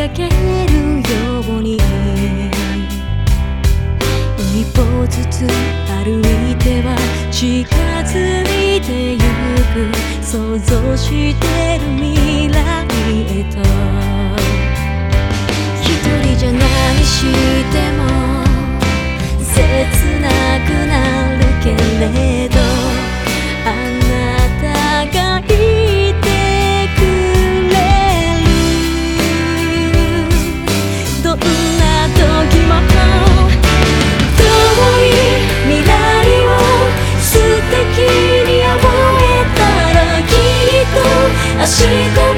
かけるように。一歩ずつ歩いては近づいてゆく。想像してる未来。明日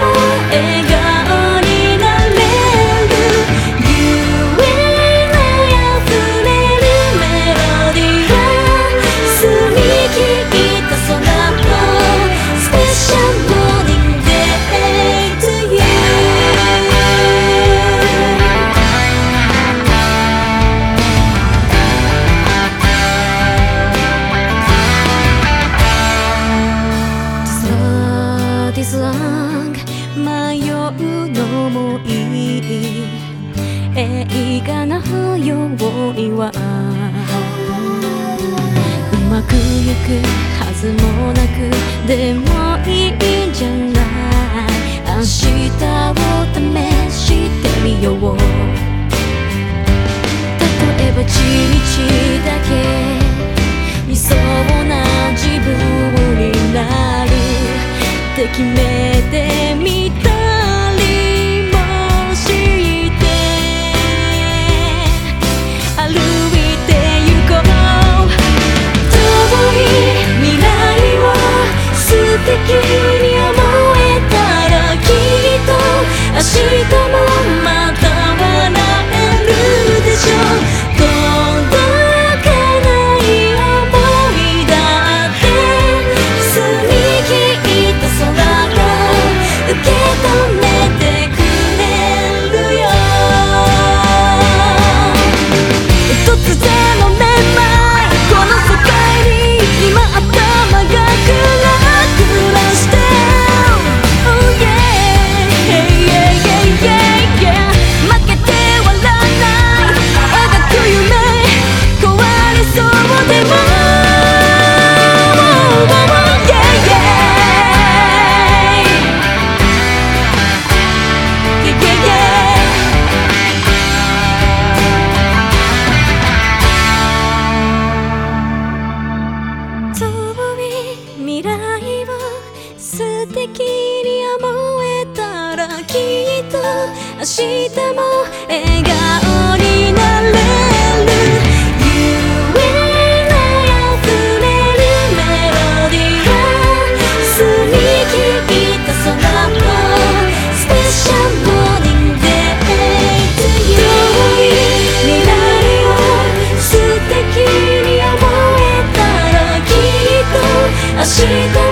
うのもいい。映画のようには。うまくいくはずもなくでもいいんじゃない。明日を試してみよう。例えば一日だけ。いそうな自分になる。って決めに思えたらきっと明日も笑顔になれる夢にあふれるメロディーは澄み切った空とスペシャルモーニングデイ to you 遠い未来を素敵に思えたらきっと明日も笑顔